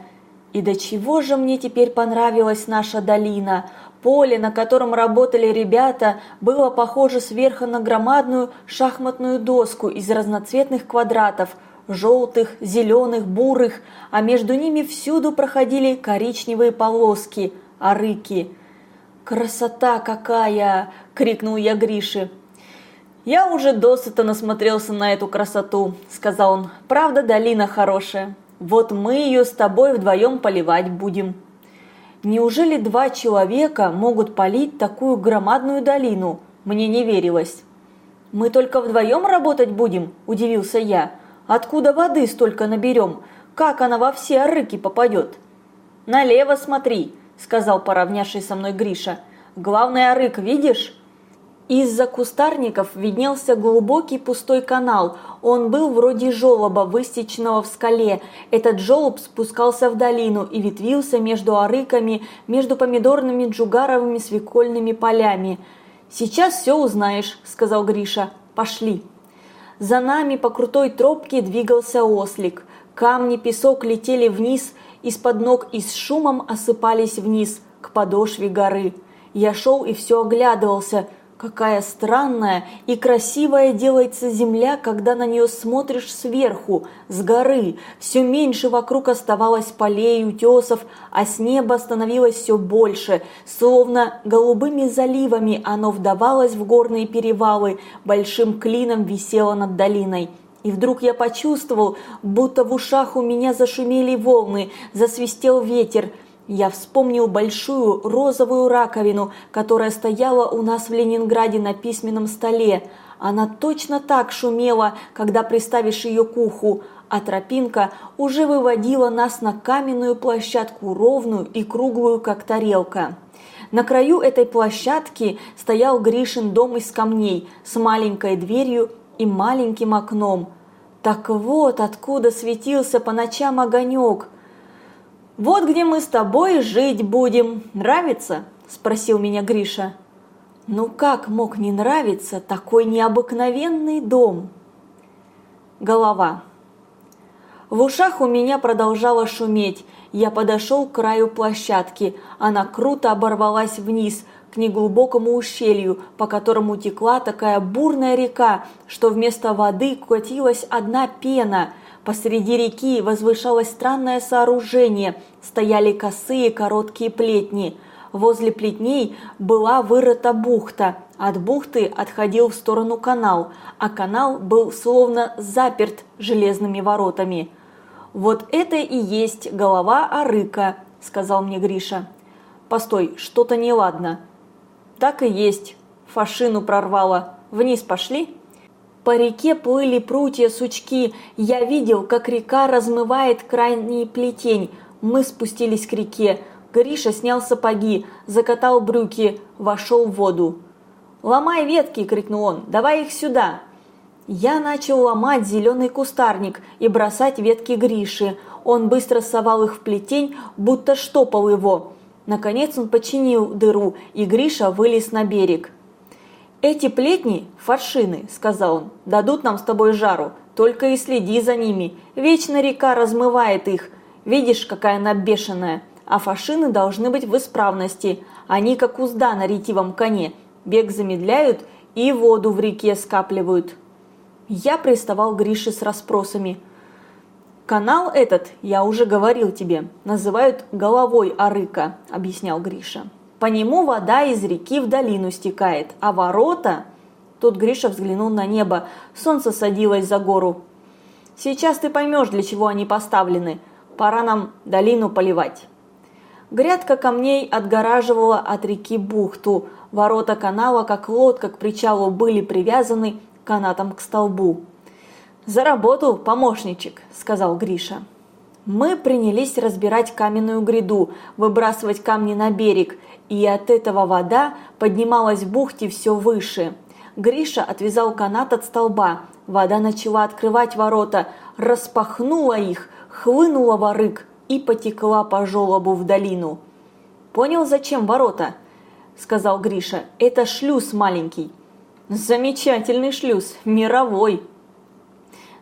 И до чего же мне теперь понравилась наша долина. Поле, на котором работали ребята, было похоже сверху на громадную шахматную доску из разноцветных квадратов – желтых, зеленых, бурых, а между ними всюду проходили коричневые полоски, арыки. «Красота какая!» – крикнул я Грише. «Я уже досыта насмотрелся на эту красоту», – сказал он. «Правда, долина хорошая. Вот мы ее с тобой вдвоем поливать будем». Неужели два человека могут полить такую громадную долину? Мне не верилось. «Мы только вдвоем работать будем?» – удивился я. «Откуда воды столько наберем? Как она во все арыки попадет?» «Налево смотри», – сказал поравнявший со мной Гриша. «Главный арык видишь?» Из-за кустарников виднелся глубокий пустой канал. Он был вроде желоба, высеченного в скале. Этот желоб спускался в долину и ветвился между арыками, между помидорными джугаровыми свекольными полями. «Сейчас все узнаешь», – сказал Гриша. «Пошли». За нами по крутой тропке двигался ослик. Камни, песок летели вниз, из-под ног и с шумом осыпались вниз, к подошве горы. Я шел и все оглядывался – Какая странная и красивая делается земля, когда на нее смотришь сверху, с горы. Все меньше вокруг оставалось полей утесов, а с неба становилось все больше. Словно голубыми заливами оно вдавалось в горные перевалы, большим клином висело над долиной. И вдруг я почувствовал, будто в ушах у меня зашумели волны, засвистел ветер – я вспомнил большую розовую раковину, которая стояла у нас в Ленинграде на письменном столе. Она точно так шумела, когда приставишь ее к уху, а тропинка уже выводила нас на каменную площадку, ровную и круглую, как тарелка. На краю этой площадки стоял Гришин дом из камней с маленькой дверью и маленьким окном. Так вот откуда светился по ночам огонек. «Вот где мы с тобой жить будем. Нравится?» – спросил меня Гриша. «Ну как мог не нравиться такой необыкновенный дом?» Голова. В ушах у меня продолжало шуметь. Я подошел к краю площадки. Она круто оборвалась вниз, к неглубокому ущелью, по которому текла такая бурная река, что вместо воды катилась одна пена. Посреди реки возвышалось странное сооружение, стояли косые короткие плетни. Возле плетней была вырыта бухта. От бухты отходил в сторону канал, а канал был словно заперт железными воротами. «Вот это и есть голова Арыка», – сказал мне Гриша. «Постой, что-то неладно». «Так и есть. Фашину прорвало. Вниз пошли?» По реке плыли прутья, сучки. Я видел, как река размывает крайний плетень. Мы спустились к реке. Гриша снял сапоги, закатал брюки, вошел в воду. «Ломай ветки!» – крикнул он. «Давай их сюда!» Я начал ломать зеленый кустарник и бросать ветки Гриши. Он быстро совал их в плетень, будто штопал его. Наконец он починил дыру, и Гриша вылез на берег. «Эти плетни – фаршины», – сказал он, – «дадут нам с тобой жару, только и следи за ними. Вечно река размывает их. Видишь, какая она бешеная. А фаршины должны быть в исправности. Они как узда на ретивом коне. Бег замедляют и воду в реке скапливают». Я приставал Грише с расспросами. «Канал этот, я уже говорил тебе, называют головой Арыка», – объяснял Гриша. «По нему вода из реки в долину стекает, а ворота...» Тут Гриша взглянул на небо, солнце садилось за гору. «Сейчас ты поймешь, для чего они поставлены. Пора нам долину поливать». Грядка камней отгораживала от реки бухту. Ворота канала, как лодка к причалу, были привязаны канатом к столбу. «За работу, помощничек», – сказал Гриша. Мы принялись разбирать каменную гряду, выбрасывать камни на берег, и от этого вода поднималась в бухте все выше. Гриша отвязал канат от столба, вода начала открывать ворота, распахнула их, хлынула в арык и потекла по желобу в долину. «Понял, зачем ворота?» – сказал Гриша. «Это шлюз маленький». Замечательный шлюз, мировой.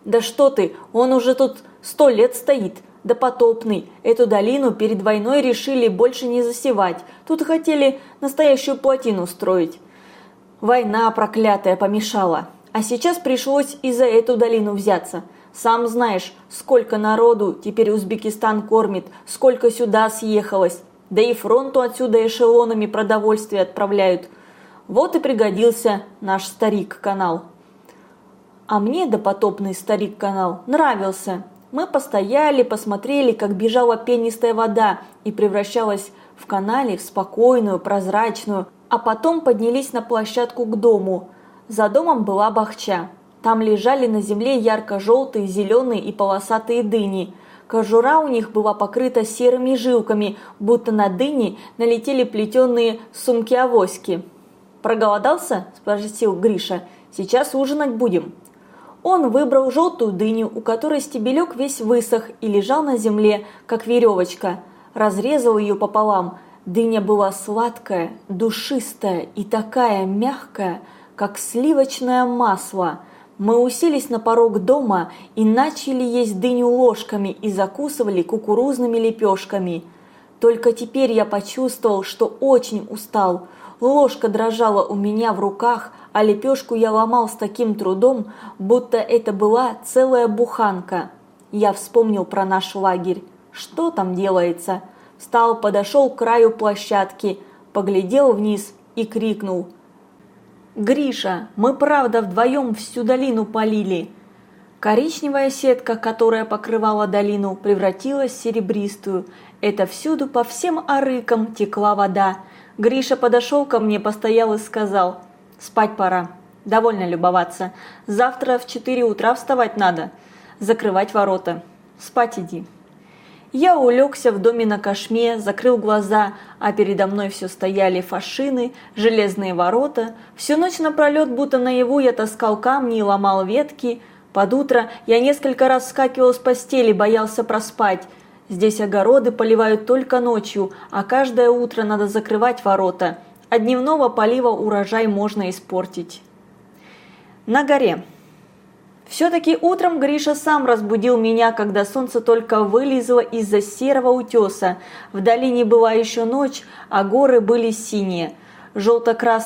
Да что ты, он уже тут сто лет стоит, да потопный. Эту долину перед войной решили больше не засевать. Тут хотели настоящую плотину строить. Война проклятая помешала. А сейчас пришлось и за эту долину взяться. Сам знаешь, сколько народу теперь Узбекистан кормит, сколько сюда съехалось. Да и фронту отсюда эшелонами продовольствие отправляют – вот и пригодился наш старик-канал. А мне допотопный старик-канал нравился. Мы постояли, посмотрели, как бежала пенистая вода и превращалась в канале в спокойную, прозрачную, а потом поднялись на площадку к дому. За домом была бахча. Там лежали на земле ярко-желтые, зеленые и полосатые дыни. Кожура у них была покрыта серыми жилками, будто на дыни налетели плетеные сумки-авоськи. «Проголодался?» – спросил Гриша. «Сейчас ужинать будем». Он выбрал желтую дыню, у которой стебелек весь высох и лежал на земле, как веревочка. Разрезал ее пополам. Дыня была сладкая, душистая и такая мягкая, как сливочное масло. Мы уселись на порог дома и начали есть дыню ложками и закусывали кукурузными лепешками. Только теперь я почувствовал, что очень устал – Ложка дрожала у меня в руках, а лепешку я ломал с таким трудом, будто это была целая буханка. Я вспомнил про наш лагерь. Что там делается? Встал, подошел к краю площадки, поглядел вниз и крикнул. «Гриша, мы правда вдвоем всю долину полили!» Коричневая сетка, которая покрывала долину, превратилась в серебристую. Это всюду по всем арыкам текла вода. Гриша подошел ко мне, постоял и сказал, «Спать пора, довольно любоваться. Завтра в 4 утра вставать надо, закрывать ворота. Спать иди». Я улегся в доме на кошме, закрыл глаза, а передо мной все стояли фашины, железные ворота. Всю ночь напролет, будто наяву, я таскал камни и ломал ветки. Под утро я несколько раз вскакивал с постели, боялся проспать. Здесь огороды поливают только ночью, а каждое утро надо закрывать ворота. От дневного полива урожай можно испортить. На горе. Все-таки утром Гриша сам разбудил меня, когда солнце только вылезло из-за серого утеса. В долине была еще ночь, а горы были синие. Желто-красный